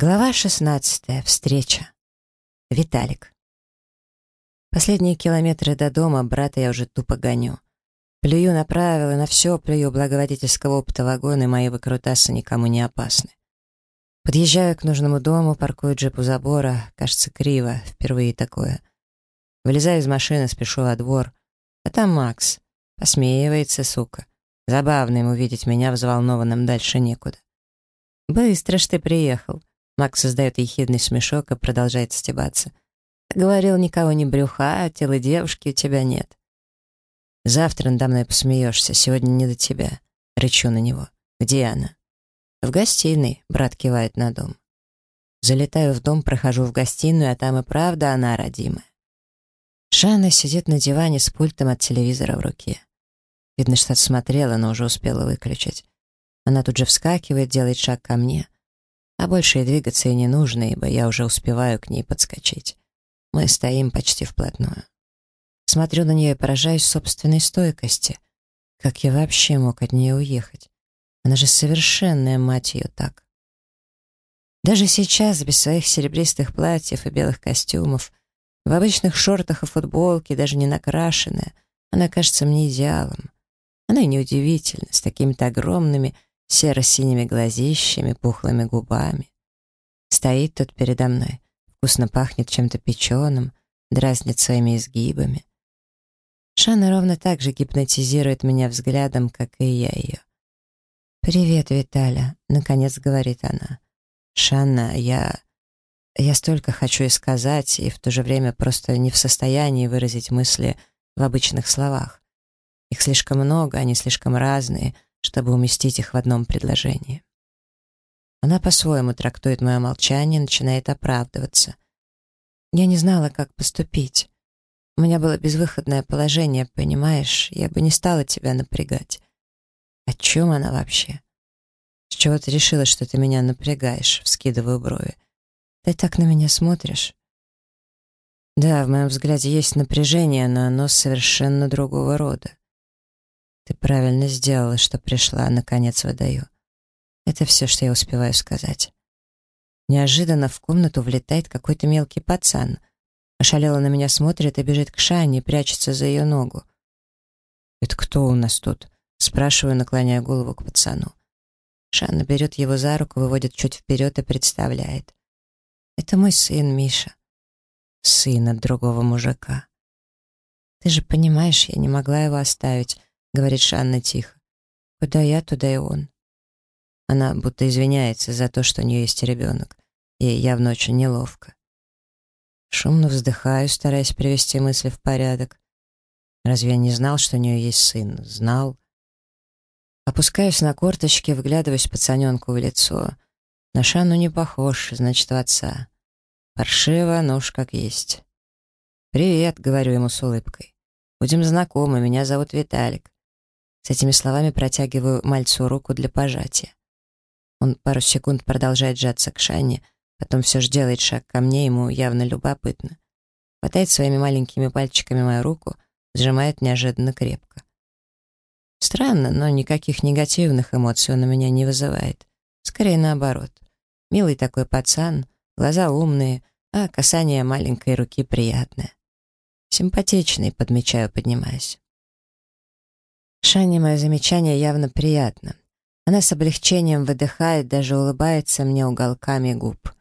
Глава 16. Встреча. Виталик. Последние километры до дома брата я уже тупо гоню. Плюю на правила, на все плюю, благо водительского опыта вагона и мои выкрутасы никому не опасны. Подъезжаю к нужному дому, паркую джип у забора, кажется, криво, впервые такое. Вылезаю из машины, спешу во двор, а там Макс. Посмеивается, сука. Забавно ему видеть меня взволнованным дальше некуда. «Быстро ж ты приехал», Макс создает ехидный смешок и продолжает стебаться. «Говорил, никого не брюха, а тела девушки у тебя нет». «Завтра надо мной посмеешься, сегодня не до тебя». Рычу на него. «Где она?» «В гостиной», — брат кивает на дом. Залетаю в дом, прохожу в гостиную, а там и правда она родимая. Шанна сидит на диване с пультом от телевизора в руке. Видно, что отсмотрела, но уже успела выключить. Она тут же вскакивает, делает шаг ко мне — а больше и двигаться и не нужно, ибо я уже успеваю к ней подскочить. Мы стоим почти вплотную. Смотрю на нее и поражаюсь собственной стойкости. Как я вообще мог от нее уехать? Она же совершенная, мать ее, так. Даже сейчас, без своих серебристых платьев и белых костюмов, в обычных шортах и футболке, даже не накрашенная, она кажется мне идеалом. Она и неудивительна, с такими-то огромными, серо-синими глазищами, пухлыми губами. Стоит тут передо мной, вкусно пахнет чем-то печеным, дразнит своими изгибами. Шана ровно так же гипнотизирует меня взглядом, как и я ее. «Привет, Виталя», — наконец говорит она. «Шанна, я... я столько хочу и сказать, и в то же время просто не в состоянии выразить мысли в обычных словах. Их слишком много, они слишком разные — чтобы уместить их в одном предложении. Она по-своему трактует мое молчание и начинает оправдываться. Я не знала, как поступить. У меня было безвыходное положение, понимаешь? Я бы не стала тебя напрягать. О чем она вообще? С чего ты решила, что ты меня напрягаешь? Вскидываю брови. Ты так на меня смотришь. Да, в моем взгляде есть напряжение, но оно совершенно другого рода. Ты правильно сделала, что пришла, наконец выдаю. Это все, что я успеваю сказать. Неожиданно в комнату влетает какой-то мелкий пацан. Ошалело на меня смотрит и бежит к Шане, прячется за ее ногу. «Это кто у нас тут?» Спрашиваю, наклоняя голову к пацану. Шанна берет его за руку, выводит чуть вперед и представляет. «Это мой сын, Миша. Сын от другого мужика. Ты же понимаешь, я не могла его оставить. — говорит Шанна тихо. «Куда я, туда и он». Она будто извиняется за то, что у нее есть ребенок. Ей явно очень неловко. Шумно вздыхаю, стараясь привести мысли в порядок. Разве я не знал, что у нее есть сын? Знал. Опускаюсь на корточки, вглядываюсь пацаненку в лицо. На Шанну не похож, значит, в отца. Паршиво, но уж как есть. «Привет», — говорю ему с улыбкой. «Будем знакомы, меня зовут Виталик. С этими словами протягиваю мальцу руку для пожатия. Он пару секунд продолжает сжаться к Шане, потом все же делает шаг ко мне, ему явно любопытно. Хватает своими маленькими пальчиками мою руку, сжимает неожиданно крепко. Странно, но никаких негативных эмоций он у меня не вызывает. Скорее наоборот. Милый такой пацан, глаза умные, а касание маленькой руки приятное. Симпатичный, подмечаю, поднимаясь. Шане мое замечание явно приятно. Она с облегчением выдыхает, даже улыбается мне уголками губ.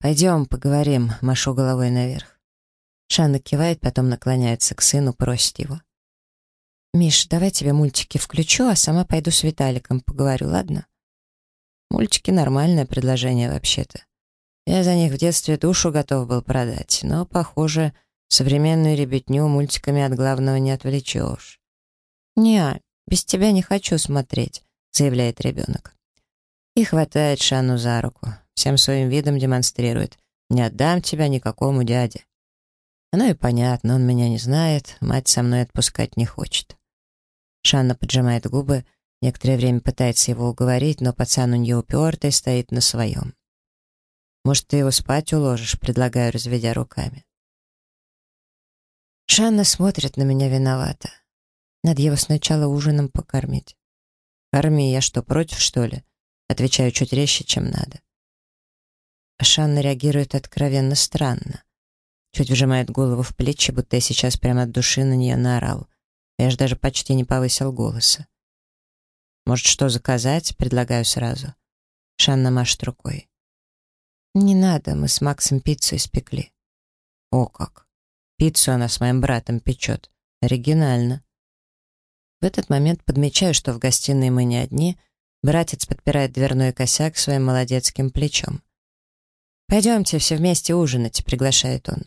«Пойдем, поговорим», — машу головой наверх. Шанна кивает, потом наклоняется к сыну, просит его. «Миш, давай тебе мультики включу, а сама пойду с Виталиком поговорю, ладно?» Мультики — нормальное предложение вообще-то. Я за них в детстве душу готов был продать, но, похоже, современную ребятню мультиками от главного не отвлечешь. «Не, без тебя не хочу смотреть», — заявляет ребенок. И хватает Шанну за руку, всем своим видом демонстрирует. «Не отдам тебя никакому дяде». Оно и понятно, он меня не знает, мать со мной отпускать не хочет. Шанна поджимает губы, некоторое время пытается его уговорить, но пацан у нее упертый, стоит на своем. «Может, ты его спать уложишь?» — предлагаю, разведя руками. Шанна смотрит на меня виновато. Надо его сначала ужином покормить. «Корми, я что, против, что ли?» Отвечаю чуть резче, чем надо. Шанна реагирует откровенно странно. Чуть вжимает голову в плечи, будто я сейчас прямо от души на нее наорал. Я же даже почти не повысил голоса. «Может, что заказать?» — предлагаю сразу. Шанна машет рукой. «Не надо, мы с Максом пиццу испекли». «О как! Пиццу она с моим братом печет. Оригинально». В этот момент подмечаю, что в гостиной мы не одни. Братец подпирает дверной косяк своим молодецким плечом. «Пойдемте все вместе ужинать», — приглашает он.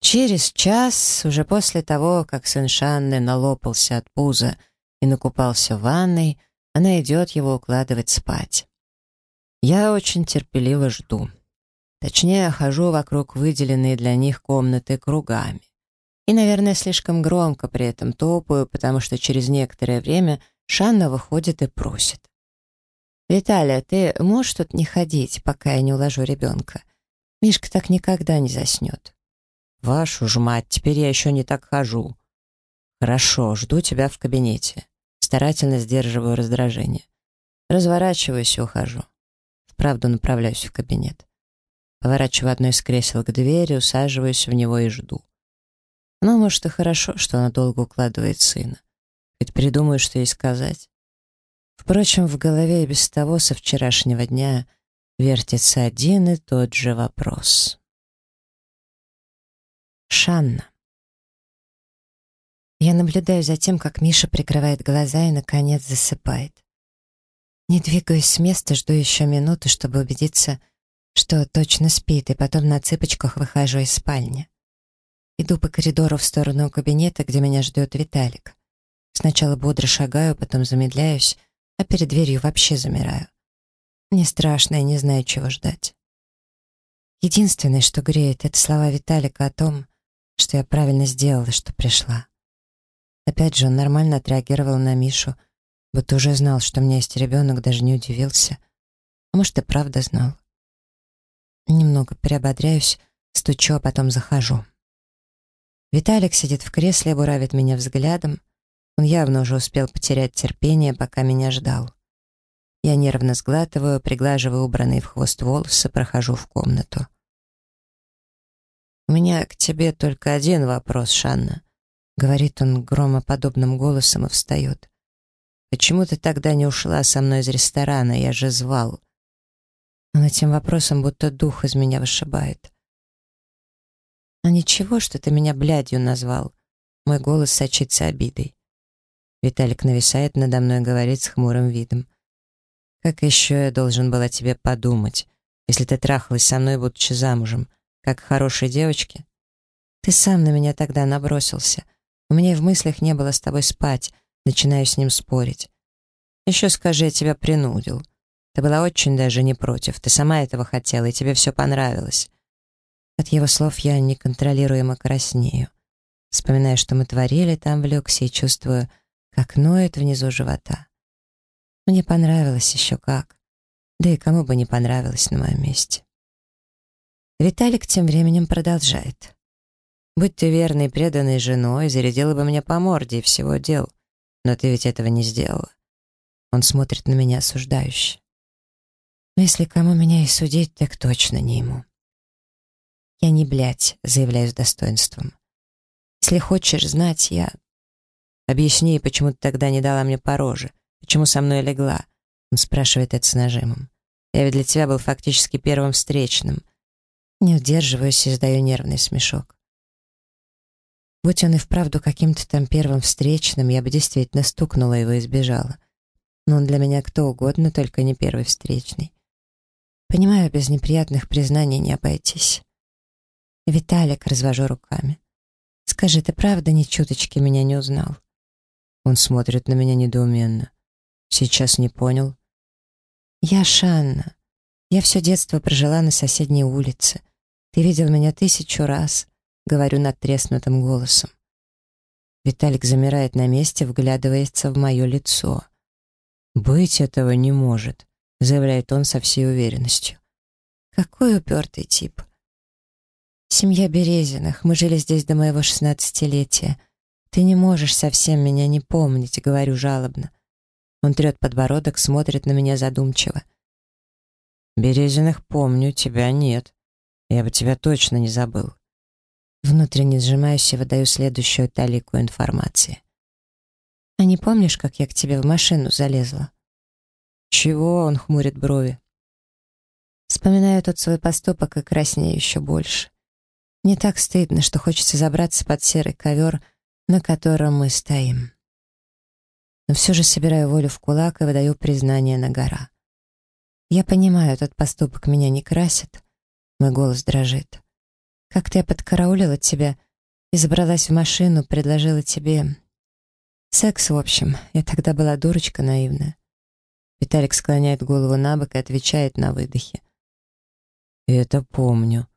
Через час, уже после того, как сын Шанны налопался от пуза и накупался в ванной, она идет его укладывать спать. Я очень терпеливо жду. Точнее, хожу вокруг выделенной для них комнаты кругами. И, наверное, слишком громко при этом топаю, потому что через некоторое время Шанна выходит и просит. «Виталия, ты можешь тут не ходить, пока я не уложу ребенка? Мишка так никогда не заснет». «Вашу ж мать, теперь я еще не так хожу». «Хорошо, жду тебя в кабинете». Старательно сдерживаю раздражение. Разворачиваюсь и ухожу. Вправду направляюсь в кабинет. Поворачиваю одно из кресел к двери, усаживаюсь в него и жду. Ну, может, и хорошо, что она долго укладывает сына. Ведь придумаю, что ей сказать. Впрочем, в голове и без того со вчерашнего дня вертится один и тот же вопрос. Шанна. Я наблюдаю за тем, как Миша прикрывает глаза и, наконец, засыпает. Не двигаюсь с места, жду еще минуту, чтобы убедиться, что точно спит, и потом на цыпочках выхожу из спальни. Иду по коридору в сторону кабинета, где меня ждет Виталик. Сначала бодро шагаю, потом замедляюсь, а перед дверью вообще замираю. Мне страшно, и не знаю, чего ждать. Единственное, что греет, это слова Виталика о том, что я правильно сделала, что пришла. Опять же, он нормально отреагировал на Мишу, будто уже знал, что у меня есть ребенок, даже не удивился. А может, и правда знал. Немного приободряюсь, стучу, а потом захожу. Виталик сидит в кресле буравит меня взглядом. Он явно уже успел потерять терпение, пока меня ждал. Я нервно сглатываю, приглаживаю убранные в хвост волосы, прохожу в комнату. «У меня к тебе только один вопрос, Шанна», — говорит он громоподобным голосом и встает. Почему ты тогда не ушла со мной из ресторана? Я же звал. Но этим вопросом будто дух из меня вышибает. А ничего, что ты меня блядью назвал. Мой голос сочится обидой. Виталик нависает надо мной и говорит с хмурым видом. Как еще я должен был о тебе подумать, если ты трахалась со мной, будучи замужем, как хорошей девочке? Ты сам на меня тогда набросился. У меня и в мыслях не было с тобой спать, Начинаю с ним спорить. «Еще скажи, я тебя принудил. Ты была очень даже не против. Ты сама этого хотела, и тебе все понравилось». От его слов я неконтролируемо краснею. Вспоминаю, что мы творили там в люксе, и чувствую, как ноет внизу живота. Мне понравилось еще как. Да и кому бы не понравилось на моем месте. Виталик тем временем продолжает. «Будь ты верной преданной женой, зарядила бы мне по морде и всего дел. Но ты ведь этого не сделала. Он смотрит на меня осуждающе. Но если кому меня и судить, так точно не ему. Я не блядь, заявляю с достоинством. Если хочешь знать, я... Объясни, почему ты тогда не дала мне по роже, почему со мной легла. Он спрашивает это с нажимом. Я ведь для тебя был фактически первым встречным. Не удерживаюсь и издаю нервный смешок. Будь он и вправду каким-то там первым встречным, я бы действительно стукнула его и сбежала. Но он для меня кто угодно, только не первый встречный. Понимаю, без неприятных признаний не обойтись. Виталик, развожу руками. Скажи, ты правда ни чуточки меня не узнал? Он смотрит на меня недоуменно. Сейчас не понял. Я Шанна. Я все детство прожила на соседней улице. Ты видел меня тысячу раз. Говорю надтреснутым голосом. Виталик замирает на месте, вглядывается в мое лицо. «Быть этого не может», — заявляет он со всей уверенностью. «Какой упертый тип!» «Семья Березиных. Мы жили здесь до моего шестнадцатилетия. Ты не можешь совсем меня не помнить», — говорю жалобно. Он трет подбородок, смотрит на меня задумчиво. Березиных помню, тебя нет. Я бы тебя точно не забыл. Внутренне сжимаюсь и выдаю следующую талику информации. А не помнишь, как я к тебе в машину залезла? Чего? Он хмурит брови. Вспоминаю тот свой поступок и краснею еще больше. Не так стыдно, что хочется забраться под серый ковер, на котором мы стоим. Но все же собираю волю в кулак и выдаю признание на гора. Я понимаю, этот поступок меня не красит. Мой голос дрожит. Как-то я подкараулила тебя и забралась в машину, предложила тебе... Секс, в общем. Я тогда была дурочка наивная. Виталик склоняет голову на бок и отвечает на выдохе. «Это помню.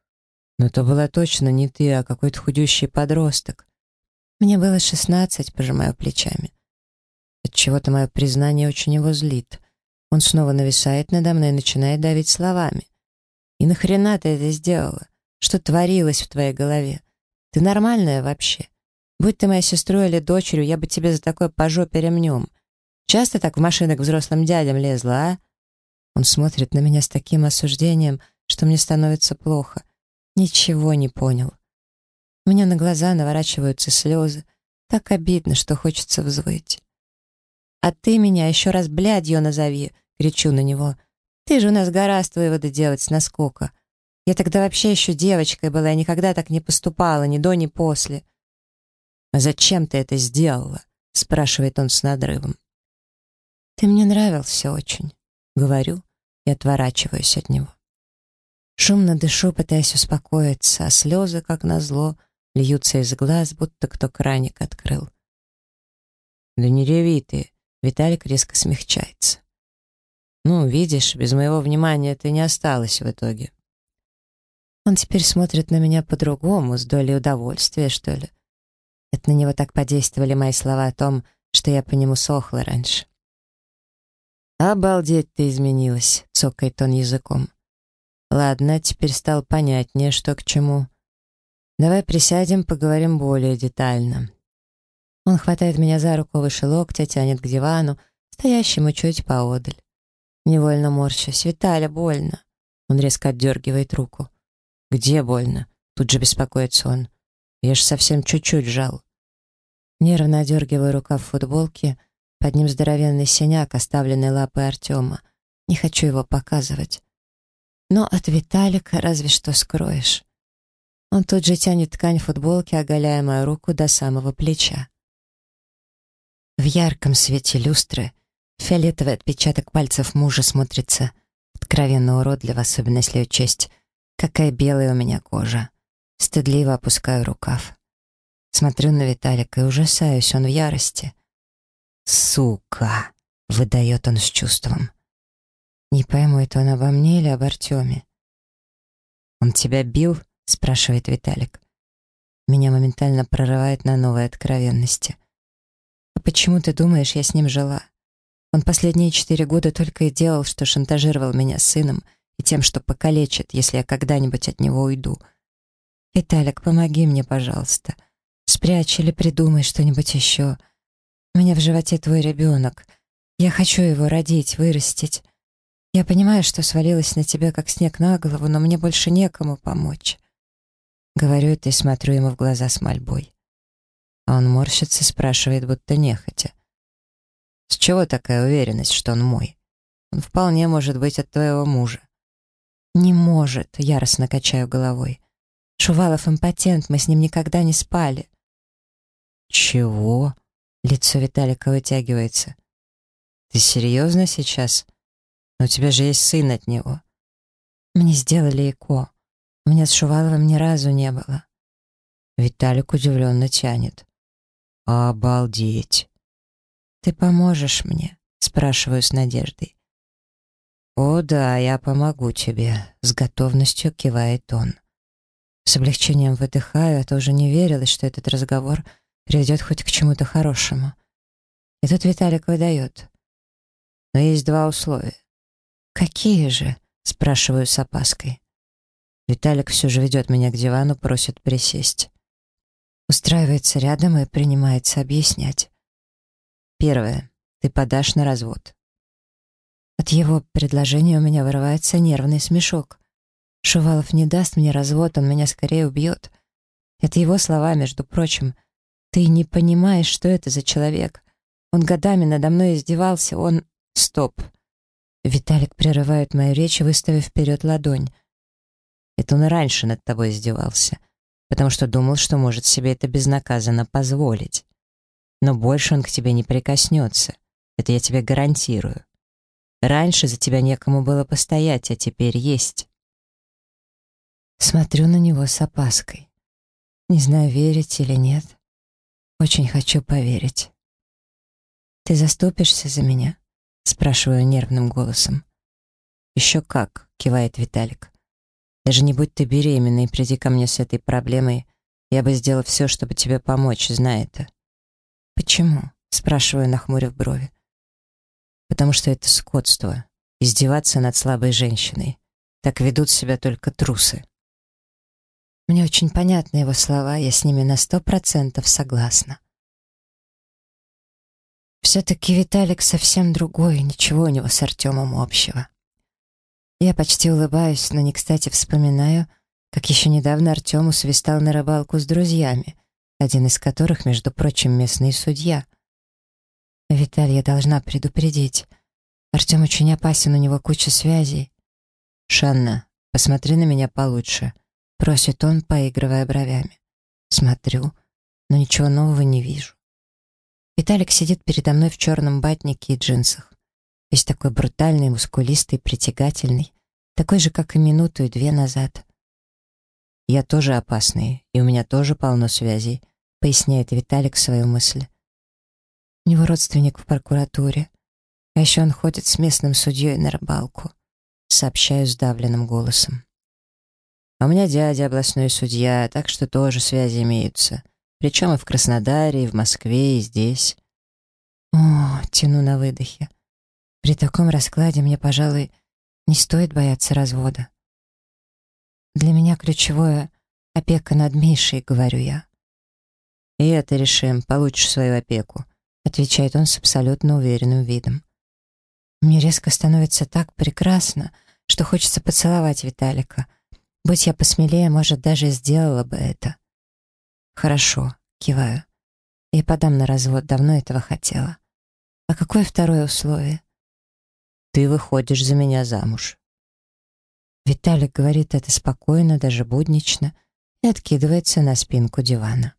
Но это была точно не ты, а какой-то худющий подросток. Мне было шестнадцать, пожимаю плечами. Отчего-то мое признание очень его злит. Он снова нависает надо мной и начинает давить словами. «И нахрена ты это сделала? Что творилось в твоей голове? Ты нормальная вообще? Будь ты моей сестрой или дочерью, я бы тебе за такое по жопе ремнем. Часто так в машины к взрослым дядям лезла, а?» Он смотрит на меня с таким осуждением, что мне становится плохо. Ничего не понял. У меня на глаза наворачиваются слезы. Так обидно, что хочется взвыть. «А ты меня еще раз блядью назови!» — кричу на него. «Ты же у нас гораздо выводы делать с наскока. Я тогда вообще еще девочкой была, я никогда так не поступала, ни до, ни после». «А зачем ты это сделала?» — спрашивает он с надрывом. «Ты мне нравился очень», — говорю и отворачиваюсь от него. Шумно дышу, пытаясь успокоиться, а слезы, как назло, льются из глаз, будто кто краник открыл. «Да не реви ты!» Виталик резко смягчается. «Ну, видишь, без моего внимания ты не осталась в итоге». Он теперь смотрит на меня по-другому, с долей удовольствия, что ли. Это на него так подействовали мои слова о том, что я по нему сохла раньше. «Обалдеть ты изменилась», — цокает он языком. «Ладно, теперь стал понятнее, что к чему. Давай присядем, поговорим более детально». Он хватает меня за руку выше локтя, тянет к дивану, стоящему чуть поодаль. Невольно морщусь. «Виталя, больно!» Он резко отдергивает руку. «Где больно?» Тут же беспокоится он. «Я ж совсем чуть-чуть жал». Нервно одергиваю рукав футболки, под ним здоровенный синяк, оставленный лапой Артема. Не хочу его показывать. Но от Виталика разве что скроешь. Он тут же тянет ткань футболки, оголяя мою руку до самого плеча. В ярком свете люстры фиолетовый отпечаток пальцев мужа смотрится откровенно уродливо, особенно если учесть, какая белая у меня кожа. Стыдливо опускаю рукав. Смотрю на Виталика и ужасаюсь, он в ярости. «Сука!» — выдает он с чувством. Не пойму, это он обо мне или об Артеме. «Он тебя бил?» — спрашивает Виталик. Меня моментально прорывает на новые откровенности. «А почему ты думаешь, я с ним жила? Он последние четыре года только и делал, что шантажировал меня сыном и тем, что покалечит, если я когда-нибудь от него уйду. Виталик, помоги мне, пожалуйста. Спрячь или придумай что-нибудь еще. У меня в животе твой ребенок. Я хочу его родить, вырастить. Я понимаю, что свалилась на тебя, как снег на голову, но мне больше некому помочь. Говорю это и смотрю ему в глаза с мольбой. А он морщится, спрашивает, будто нехотя. «С чего такая уверенность, что он мой? Он вполне может быть от твоего мужа». «Не может», — яростно качаю головой. «Шувалов импотент, мы с ним никогда не спали». «Чего?» — лицо Виталика вытягивается. «Ты серьезно сейчас? Но у тебя же есть сын от него». «Мне сделали ЭКО. У меня с Шуваловым ни разу не было». Виталик удивленно тянет. «Обалдеть!» «Ты поможешь мне?» — спрашиваю с надеждой. «О да, я помогу тебе», — с готовностью кивает он. С облегчением выдыхаю, а то уже не верилось, что этот разговор приведет хоть к чему-то хорошему. И тут Виталик выдает. Но есть два условия. «Какие же?» — спрашиваю с опаской. Виталик все же ведет меня к дивану, просит присесть. Устраивается рядом и принимается объяснять. Первое. Ты подашь на развод. От его предложения у меня вырывается нервный смешок. Шувалов не даст мне развод, он меня скорее убьет. Это его слова, между прочим. Ты не понимаешь, что это за человек. Он годами надо мной издевался, он... Стоп. Виталик прерывает мою речь, выставив вперед ладонь. Это он раньше над тобой издевался, потому что думал, что может себе это безнаказанно позволить. Но больше он к тебе не прикоснется. Это я тебе гарантирую. Раньше за тебя некому было постоять, а теперь есть. Смотрю на него с опаской. Не знаю, верить или нет. Очень хочу поверить. «Ты заступишься за меня?» — спрашиваю нервным голосом. «Еще как», — кивает Виталик. «Даже не будь ты беременной и приди ко мне с этой проблемой, я бы сделал все, чтобы тебе помочь, знай это». «Почему?» — спрашиваю, нахмурив брови. «Потому что это скотство. Издеваться над слабой женщиной. Так ведут себя только трусы». Мне очень понятны его слова, я с ними на сто процентов согласна. Все-таки Виталик совсем другой, ничего у него с Артемом общего. Я почти улыбаюсь, но не кстати вспоминаю, как еще недавно Артем усвистал на рыбалку с друзьями, один из которых, между прочим, местный судья. Виталий, я должна предупредить. Артем очень опасен, у него куча связей. «Шанна, посмотри на меня получше», — просит он, поигрывая бровями. Смотрю, но ничего нового не вижу. Виталик сидит передо мной в черном батнике и джинсах. Весь такой брутальный, мускулистый, притягательный. Такой же, как и минуту и две назад. «Я тоже опасный, и у меня тоже полно связей», — поясняет Виталик свою мысль. У него родственник в прокуратуре. А еще он ходит с местным судьей на рыбалку. Сообщаю сдавленным голосом. А у меня дядя областной судья, так что тоже связи имеются. Причем и в Краснодаре, и в Москве, и здесь. О, тяну на выдохе. При таком раскладе мне, пожалуй, не стоит бояться развода. Для меня ключевое — опека над Мишей, говорю я. «И это решим, получишь свою опеку», — отвечает он с абсолютно уверенным видом. Мне резко становится так прекрасно, что хочется поцеловать Виталика — Будь я посмелее, может, даже сделала бы это. Хорошо, киваю. Я подам на развод, давно этого хотела. А какое второе условие? Ты выходишь за меня замуж. Виталик говорит это спокойно, даже буднично, и откидывается на спинку дивана.